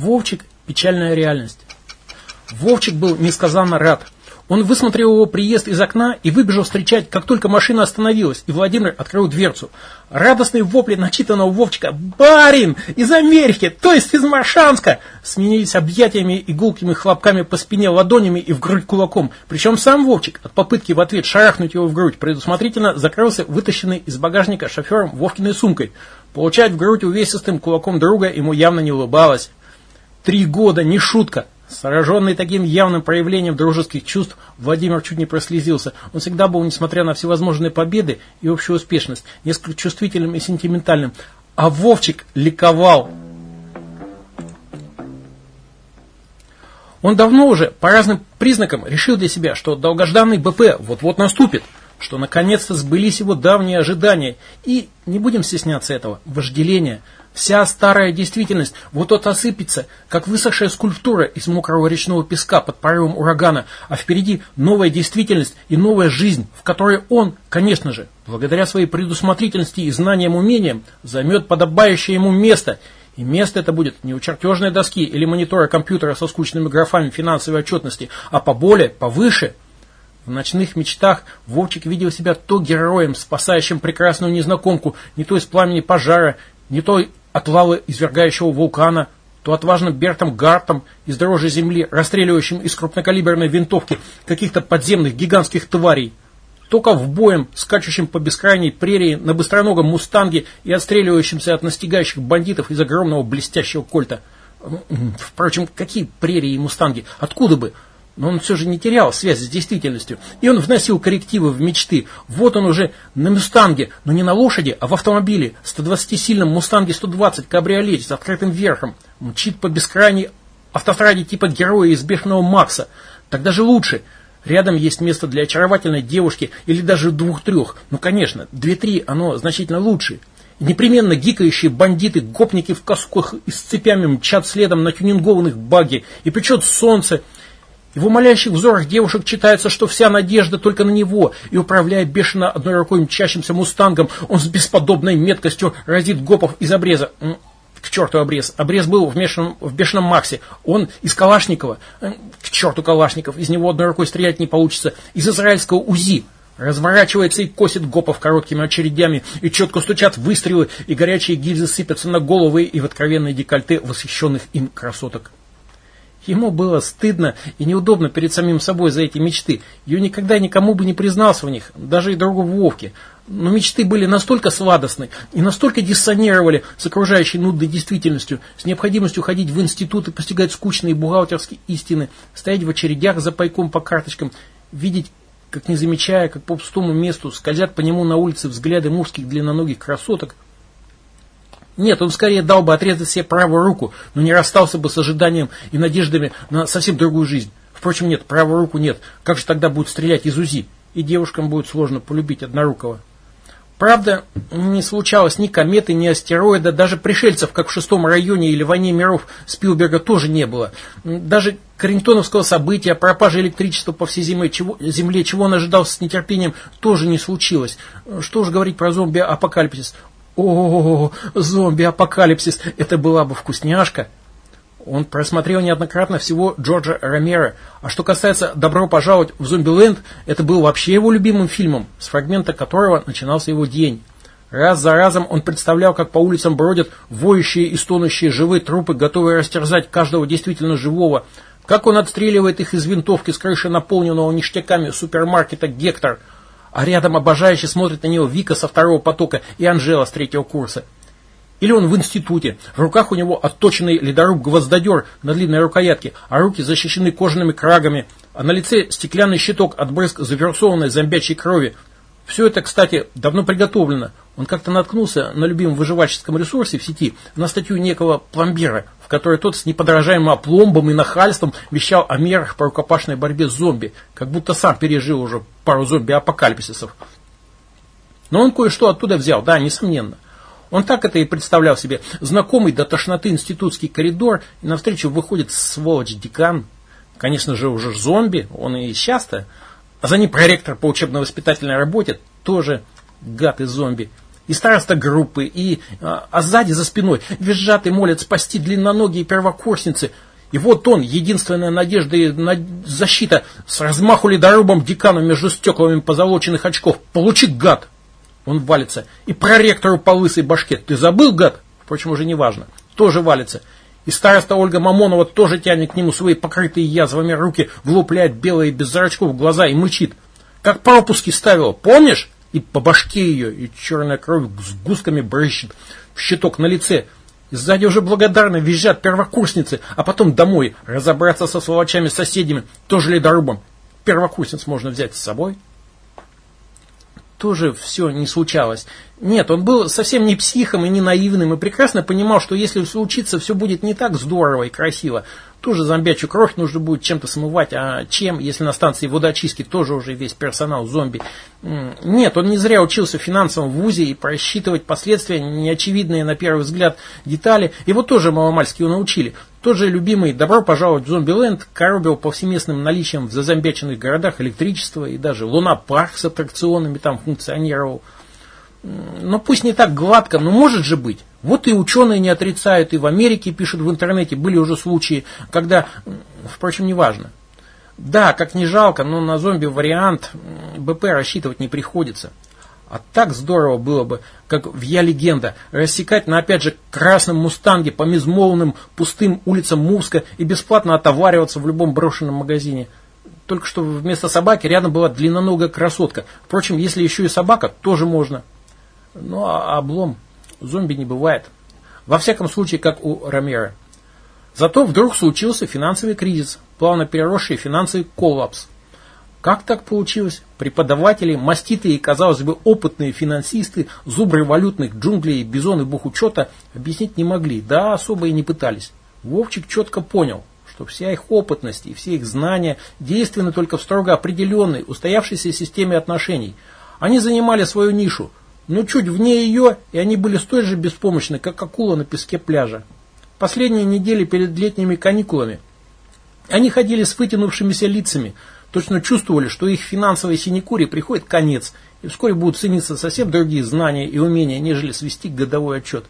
Вовчик – печальная реальность. Вовчик был несказанно рад – он высмотрел его приезд из окна и выбежал встречать, как только машина остановилась, и Владимир открыл дверцу. Радостные вопли начитанного Вовчика «Барин! Из Америки! То есть из Маршанска!» сменились объятиями и хлопками по спине ладонями и в грудь кулаком. Причем сам Вовчик от попытки в ответ шарахнуть его в грудь предусмотрительно закрылся вытащенный из багажника шофером Вовкиной сумкой. Получать в грудь увесистым кулаком друга ему явно не улыбалось. Три года, не шутка. Сраженный таким явным проявлением дружеских чувств, Владимир чуть не прослезился. Он всегда был, несмотря на всевозможные победы и общую успешность, несколько чувствительным и сентиментальным. А Вовчик ликовал. Он давно уже, по разным признакам, решил для себя, что долгожданный БП вот-вот наступит, что наконец-то сбылись его давние ожидания. И, не будем стесняться этого, вожделения – Вся старая действительность вот-вот осыпется, как высохшая скульптура из мокрого речного песка под порывом урагана, а впереди новая действительность и новая жизнь, в которой он, конечно же, благодаря своей предусмотрительности и знаниям-умениям, займет подобающее ему место. И место это будет не у чертежной доски или монитора компьютера со скучными графами финансовой отчетности, а поболее, повыше – в ночных мечтах Вовчик видел себя то героем, спасающим прекрасную незнакомку, не то из пламени пожара, не то от лавы извергающего вулкана, то отважным Бертом Гартом из дрожи земли, расстреливающим из крупнокалиберной винтовки каких-то подземных гигантских тварей, то ковбоем, скачущим по бескрайней прерии на быстроногом мустанге и отстреливающимся от настигающих бандитов из огромного блестящего кольта. Впрочем, какие прерии и мустанги? Откуда бы? Но он все же не терял связь с действительностью. И он вносил коррективы в мечты. Вот он уже на «Мустанге», но не на лошади, а в автомобиле. 120-сильном «Мустанге 120» кабриолете с открытым верхом. Мчит по бескрайней автостраде типа героя из «Бешеного Макса». Тогда же лучше. Рядом есть место для очаровательной девушки или даже двух-трех. Ну, конечно, две-три оно значительно лучше. Непременно гикающие бандиты, гопники в касках и с цепями мчат следом на тюнингованных баги. И причет солнце, и в умоляющих взорах девушек читается, что вся надежда только на него, и управляя бешено одной рукой мчащимся мустангом, он с бесподобной меткостью разит гопов из обреза. К черту обрез. Обрез был в, мешаном, в бешеном Максе. Он из Калашникова. К черту Калашников. Из него одной рукой стрелять не получится. Из израильского УЗИ. Разворачивается и косит гопов короткими очередями, и четко стучат выстрелы, и горячие гильзы сыпятся на головы и в откровенные декольте восхищенных им красоток. Ему было стыдно и неудобно перед самим собой за эти мечты. Ее никогда никому бы не признался в них, даже и другу Вовке. Но мечты были настолько сладостны и настолько диссонировали с окружающей нудной действительностью, с необходимостью ходить в институт и постигать скучные бухгалтерские истины, стоять в очередях за пайком по карточкам, видеть, как не замечая, как по пустому месту скользят по нему на улице взгляды мужских длинноногих красоток, нет, он скорее дал бы отрезать себе правую руку, но не расстался бы с ожиданием и надеждами на совсем другую жизнь. Впрочем, нет, правую руку нет. Как же тогда будут стрелять из УЗИ? И девушкам будет сложно полюбить однорукого. Правда, не случалось ни кометы, ни астероида, даже пришельцев, как в шестом районе или войне миров Спилберга тоже не было. Даже Карингтоновского события, пропажи электричества по всей земле чего, земле, чего он ожидал с нетерпением, тоже не случилось. Что уж говорить про зомби-апокалипсис. О, зомби-апокалипсис, это была бы вкусняшка. Он просмотрел неоднократно всего Джорджа Ромеро. А что касается «Добро пожаловать в Зомбиленд», это был вообще его любимым фильмом, с фрагмента которого начинался его день. Раз за разом он представлял, как по улицам бродят воющие и стонущие живые трупы, готовые растерзать каждого действительно живого, как он отстреливает их из винтовки с крыши наполненного ништяками супермаркета «Гектор», а рядом обожающе смотрит на него Вика со второго потока и Анжела с третьего курса. Или он в институте, в руках у него отточенный ледоруб-гвоздодер на длинной рукоятке, а руки защищены кожаными крагами, а на лице стеклянный щиток от брызг заверсованной зомбячей крови. Все это, кстати, давно приготовлено. Он как-то наткнулся на любимом выживальческом ресурсе в сети на статью некого пломбира, которой тот с неподражаемым опломбом и нахальством вещал о мерах по рукопашной борьбе с зомби, как будто сам пережил уже пару зомби-апокалипсисов. Но он кое-что оттуда взял, да, несомненно. Он так это и представлял себе. Знакомый до тошноты институтский коридор, и навстречу выходит сволочь-декан. Конечно же, уже зомби, он и часто. А за ним проректор по учебно-воспитательной работе, тоже гад и зомби. и староста группы, и, а, а сзади за спиной визжат и молят спасти длинноногие первокурсницы. И вот он, единственная надежда и защита, с размаху ледорубом декану между стеклами позолоченных очков. Получи, гад! Он валится. И проректору по лысой башке. Ты забыл, гад? Впрочем, уже не важно. Тоже валится. И староста Ольга Мамонова тоже тянет к нему свои покрытые язвами руки, влупляет белые без зрачков глаза и мычит. Как пропуски ставила, помнишь? И по башке ее, и черная кровь с гусками брыщет щиток на лице. И сзади уже благодарно визжат первокурсницы, а потом домой разобраться со сволочами-соседями, тоже ледорубом. Первокурсниц можно взять с собой тоже все не случалось. Нет, он был совсем не психом и не наивным, и прекрасно понимал, что если случится, все будет не так здорово и красиво. Тоже зомбячью кровь нужно будет чем-то смывать, а чем, если на станции водоочистки тоже уже весь персонал зомби. Нет, он не зря учился в финансовом вузе и просчитывать последствия, неочевидные на первый взгляд детали. Его тоже маломальски научили. Тот же любимый «Добро пожаловать в зомби-ленд» коробил повсеместным наличием в зазомбяченных городах электричества и даже луна-парк с аттракционами там функционировал. Но пусть не так гладко, но может же быть. Вот и ученые не отрицают, и в Америке пишут в интернете, были уже случаи, когда, впрочем, неважно. Да, как не жалко, но на зомби-вариант БП рассчитывать не приходится. А так здорово было бы, как в «Я легенда», рассекать на, опять же, красном мустанге по безмолвным пустым улицам Мувска и бесплатно отовариваться в любом брошенном магазине. Только что вместо собаки рядом была длинноногая красотка. Впрочем, если еще и собака, тоже можно. Ну, а облом зомби не бывает. Во всяком случае, как у Ромера. Зато вдруг случился финансовый кризис, плавно переросший финансовый коллапс. Как так получилось? Преподаватели, маститые казалось бы, опытные финансисты, зубры валютных джунглей, бизоны бухучета объяснить не могли, да особо и не пытались. Вовчик четко понял, что вся их опытность и все их знания действенны только в строго определенной, устоявшейся системе отношений. Они занимали свою нишу, но чуть вне ее, и они были столь же беспомощны, как акула на песке пляжа. Последние недели перед летними каникулами они ходили с вытянувшимися лицами, точно чувствовали, что их финансовой синекуре приходит конец, и вскоре будут цениться совсем другие знания и умения, нежели свести годовой отчет.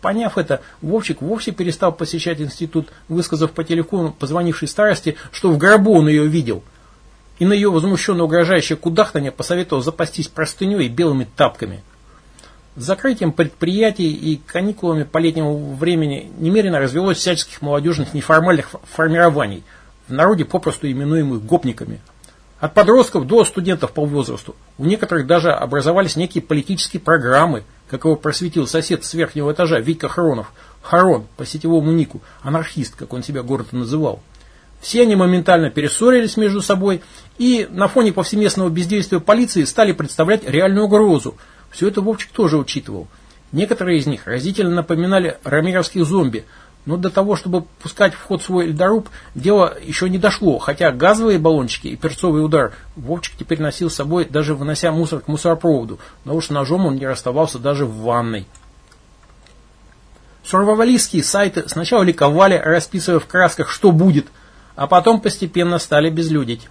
Поняв это, Вовчик вовсе перестал посещать институт, высказав по телефону позвонившей старости, что в гробу он ее видел. И на ее возмущенно угрожающее кудахтание посоветовал запастись простыней и белыми тапками. Закрытием предприятий и каникулами по летнему времени немерено развелось всяческих молодежных неформальных формирований – в народе попросту именуемых гопниками. От подростков до студентов по возрасту. У некоторых даже образовались некие политические программы, как его просветил сосед с верхнего этажа Витька Хронов. Харон, по сетевому нику, анархист, как он себя гордо называл. Все они моментально перессорились между собой и на фоне повсеместного бездействия полиции стали представлять реальную угрозу. Все это Вовчик тоже учитывал. Некоторые из них разительно напоминали рамировских зомби – но до того, чтобы пускать в ход свой ледоруб, дело еще не дошло, хотя газовые баллончики и перцовый удар Вовчик теперь носил с собой, даже вынося мусор к мусоропроводу, но уж ножом он не расставался даже в ванной. Сурвавалийские сайты сначала ликовали, расписывая в красках, что будет, а потом постепенно стали безлюдить.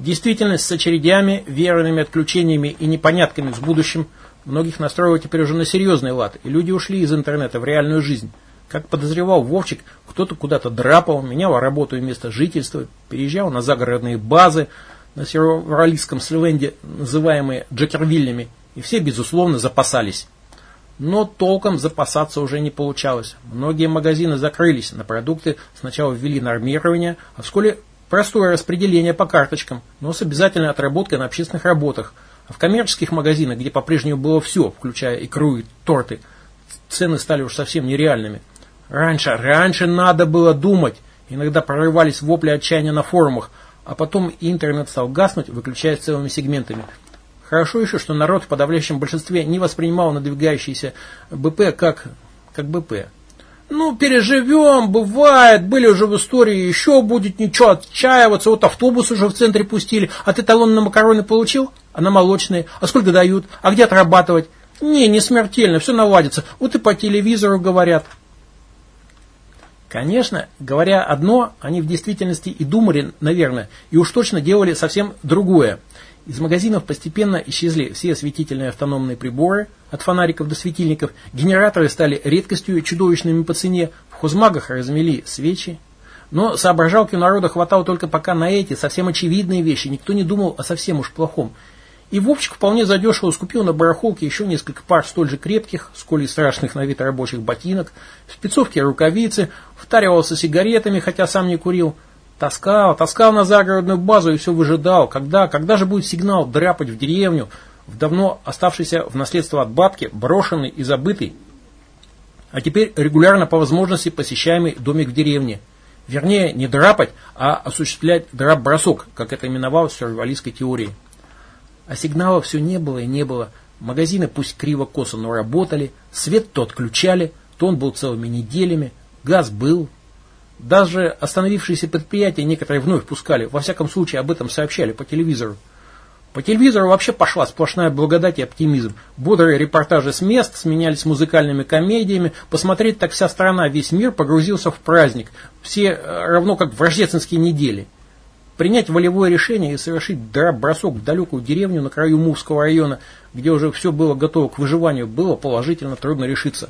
Действительность с очередями, верными отключениями и непонятками с будущим многих настроила теперь уже на серьезный лад, и люди ушли из интернета в реальную жизнь. Как подозревал Вовчик, кто-то куда-то драпал, менял работу и место жительства, переезжал на загородные базы на северолистском сленге, называемые Джекервиллями, и все, безусловно, запасались. Но толком запасаться уже не получалось. Многие магазины закрылись, на продукты сначала ввели нормирование, а вскоре простое распределение по карточкам, но с обязательной отработкой на общественных работах. А в коммерческих магазинах, где по-прежнему было все, включая икру и торты, цены стали уж совсем нереальными. Раньше, раньше надо было думать. Иногда прорывались вопли отчаяния на форумах, а потом интернет стал гаснуть, выключаясь целыми сегментами. Хорошо еще, что народ в подавляющем большинстве не воспринимал надвигающийся БП как, как БП. Ну, переживем, бывает, были уже в истории, еще будет ничего, отчаиваться, вот автобус уже в центре пустили, а ты талон на макароны получил? А на молочные? А сколько дают? А где отрабатывать? Не, не смертельно, все наладится. Вот и по телевизору говорят. Конечно, говоря одно, они в действительности и думали, наверное, и уж точно делали совсем другое. Из магазинов постепенно исчезли все осветительные автономные приборы, от фонариков до светильников, генераторы стали редкостью и чудовищными по цене, в хозмагах размели свечи. Но соображалки у народа хватало только пока на эти совсем очевидные вещи, никто не думал о совсем уж плохом. И Вовчик вполне задешево скупил на барахолке еще несколько пар столь же крепких, сколь и страшных на вид рабочих ботинок, в спецовке рукавицы, втаривался сигаретами, хотя сам не курил – Таскал, таскал на загородную базу и все выжидал, когда, когда же будет сигнал драпать в деревню, в давно оставшийся в наследство от бабки, брошенный и забытый, а теперь регулярно по возможности посещаемый домик в деревне. Вернее, не драпать, а осуществлять драп-бросок, как это именовалось в сюрреалистской теории. А сигнала все не было и не было. Магазины пусть криво-косо, но работали, свет то отключали, то он был целыми неделями, газ был, даже остановившиеся предприятия некоторые вновь пускали, во всяком случае об этом сообщали по телевизору. По телевизору вообще пошла сплошная благодать и оптимизм. Бодрые репортажи с мест сменялись музыкальными комедиями. Посмотреть так вся страна, весь мир погрузился в праздник. Все э, равно как в рождественские недели. Принять волевое решение и совершить бросок в далекую деревню на краю Мувского района, где уже все было готово к выживанию, было положительно трудно решиться.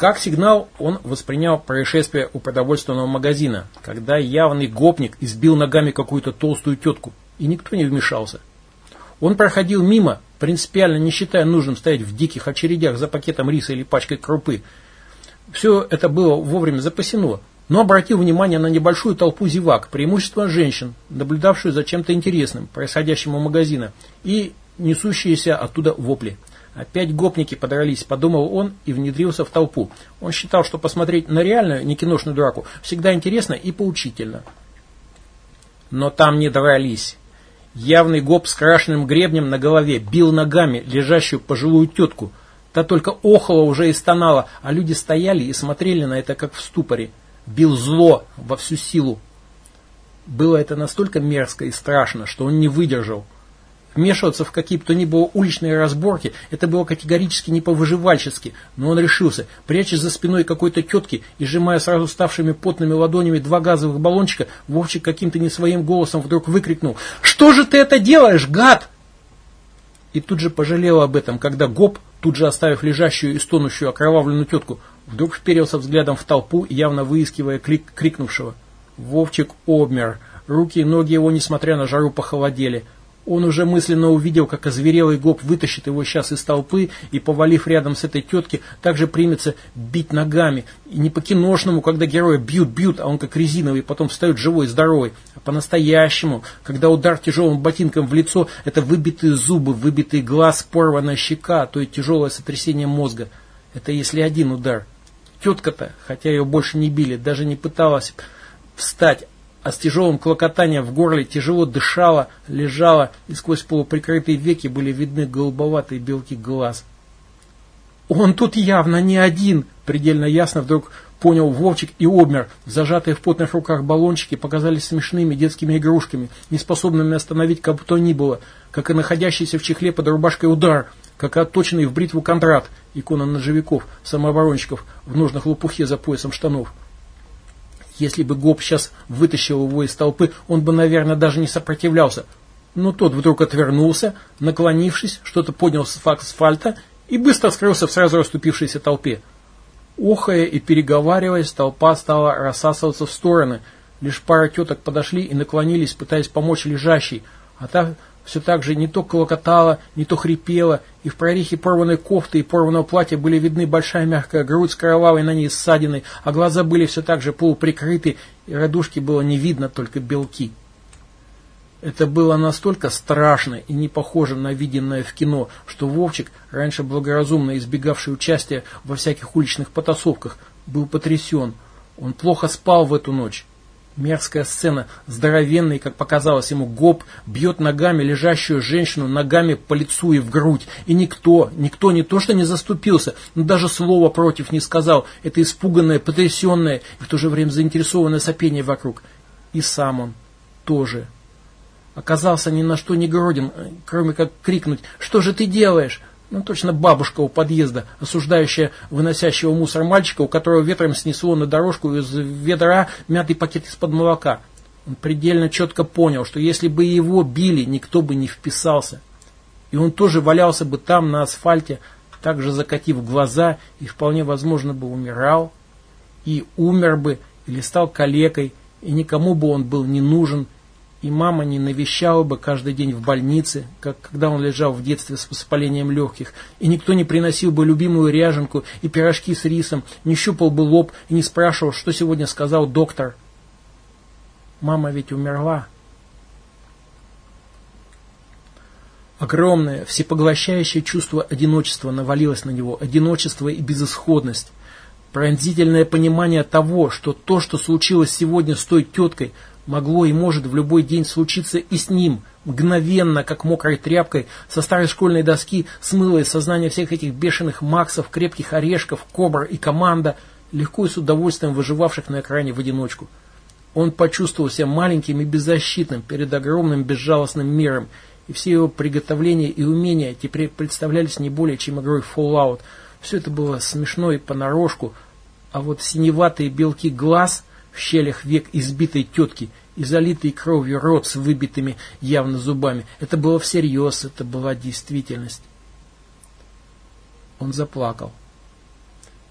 Как сигнал он воспринял происшествие у продовольственного магазина, когда явный гопник избил ногами какую-то толстую тетку, и никто не вмешался. Он проходил мимо, принципиально не считая нужным стоять в диких очередях за пакетом риса или пачкой крупы. Все это было вовремя запасено, но обратил внимание на небольшую толпу зевак, преимущество женщин, наблюдавшую за чем-то интересным, происходящим у магазина, и несущиеся оттуда вопли. Опять гопники подрались, подумал он и внедрился в толпу. Он считал, что посмотреть на реальную, не киношную драку, всегда интересно и поучительно. Но там не дрались. Явный гоп с крашенным гребнем на голове бил ногами лежащую пожилую тетку. Та только охала уже и стонала, а люди стояли и смотрели на это как в ступоре. Бил зло во всю силу. Было это настолько мерзко и страшно, что он не выдержал. Вмешиваться в какие бы то ни было уличные разборки, это было категорически не по-выживальчески, но он решился, прячась за спиной какой-то тетки и сжимая сразу ставшими потными ладонями два газовых баллончика, Вовчик каким-то не своим голосом вдруг выкрикнул «Что же ты это делаешь, гад?» И тут же пожалел об этом, когда Гоп, тут же оставив лежащую и стонущую окровавленную тетку, вдруг вперился взглядом в толпу, явно выискивая клик крикнувшего. Вовчик обмер. Руки и ноги его, несмотря на жару, похолодели. Он уже мысленно увидел, как озверелый гоп вытащит его сейчас из толпы и, повалив рядом с этой тетки, также примется бить ногами. И не по-киношному, когда героя бьют-бьют, а он как резиновый, потом встает живой и здоровый. А по-настоящему, когда удар тяжелым ботинком в лицо, это выбитые зубы, выбитый глаз, порванная щека, то и тяжелое сотрясение мозга. Это если один удар. Тетка-то, хотя ее больше не били, даже не пыталась встать, а с тяжелым клокотанием в горле тяжело дышала, лежала, и сквозь полуприкрытые веки были видны голубоватые белки глаз. «Он тут явно не один!» – предельно ясно вдруг понял Вовчик и обмер. Зажатые в потных руках баллончики показались смешными детскими игрушками, неспособными остановить как бы то ни было, как и находящийся в чехле под рубашкой удар, как и отточенный в бритву кондрат, икона ножевиков, самооборонщиков в нужных лопухе за поясом штанов. Если бы Гоп сейчас вытащил его из толпы, он бы, наверное, даже не сопротивлялся. Но тот вдруг отвернулся, наклонившись, что-то поднял с асфальта и быстро скрылся в сразу расступившейся толпе. Охая и переговариваясь, толпа стала рассасываться в стороны. Лишь пара теток подошли и наклонились, пытаясь помочь лежащей, а та все так же не то колокотала, не то хрипела, и в прорехе порванной кофты и порванного платья были видны большая мягкая грудь с кровавой на ней ссадиной, а глаза были все так же полуприкрыты, и радужки было не видно, только белки. Это было настолько страшно и не похоже на виденное в кино, что Вовчик, раньше благоразумно избегавший участия во всяких уличных потасовках, был потрясен. Он плохо спал в эту ночь. Мерзкая сцена. Здоровенный, как показалось ему, гоп бьет ногами лежащую женщину ногами по лицу и в грудь. И никто, никто не то что не заступился, но даже слова против не сказал. Это испуганное, потрясенное и в то же время заинтересованное сопение вокруг. И сам он тоже. Оказался ни на что не годен, кроме как крикнуть «Что же ты делаешь?» Ну, точно бабушка у подъезда, осуждающая выносящего мусор мальчика, у которого ветром снесло на дорожку из ведра мятый пакет из-под молока. Он предельно четко понял, что если бы его били, никто бы не вписался. И он тоже валялся бы там, на асфальте, также закатив глаза, и вполне возможно бы умирал, и умер бы, или стал калекой, и никому бы он был не нужен, и мама не навещала бы каждый день в больнице, как когда он лежал в детстве с воспалением легких, и никто не приносил бы любимую ряженку и пирожки с рисом, не щупал бы лоб и не спрашивал, что сегодня сказал доктор. Мама ведь умерла. Огромное, всепоглощающее чувство одиночества навалилось на него, одиночество и безысходность. Пронзительное понимание того, что то, что случилось сегодня с той теткой, могло и может в любой день случиться и с ним, мгновенно, как мокрой тряпкой, со старой школьной доски смыло из сознания всех этих бешеных максов, крепких орешков, кобр и команда, легко и с удовольствием выживавших на экране в одиночку. Он почувствовал себя маленьким и беззащитным перед огромным безжалостным миром, и все его приготовления и умения теперь представлялись не более чем игрой Fallout. Все это было смешно и понарошку, а вот синеватые белки глаз в щелях век избитой тетки и залитый кровью рот с выбитыми явно зубами, это было всерьез, это была действительность. Он заплакал.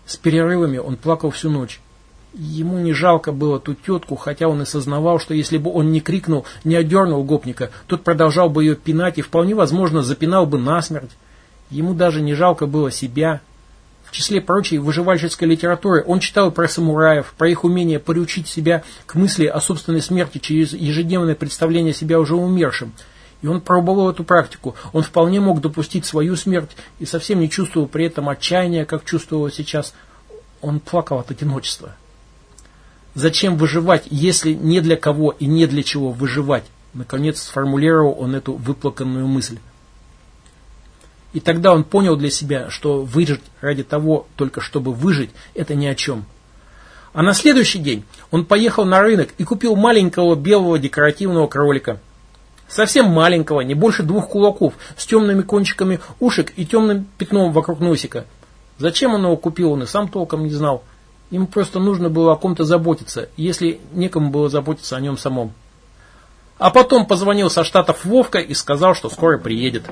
С перерывами он плакал всю ночь. Ему не жалко было ту тетку, хотя он и сознавал, что если бы он не крикнул, не одернул гопника, тот продолжал бы ее пинать и вполне возможно запинал бы насмерть. Ему даже не жалко было себя. В числе прочей выживальческой литературы он читал про самураев, про их умение приучить себя к мысли о собственной смерти через ежедневное представление себя уже умершим. И он пробовал эту практику. Он вполне мог допустить свою смерть и совсем не чувствовал при этом отчаяния, как чувствовал сейчас. Он плакал от одиночества. Зачем выживать, если не для кого и не для чего выживать? Наконец сформулировал он эту выплаканную мысль. И тогда он понял для себя, что выжить ради того, только чтобы выжить, это ни о чем. А на следующий день он поехал на рынок и купил маленького белого декоративного кролика. Совсем маленького, не больше двух кулаков, с темными кончиками ушек и темным пятном вокруг носика. Зачем он его купил, он и сам толком не знал. Ему просто нужно было о ком-то заботиться, если некому было заботиться о нем самом. А потом позвонил со штатов Вовка и сказал, что скоро приедет.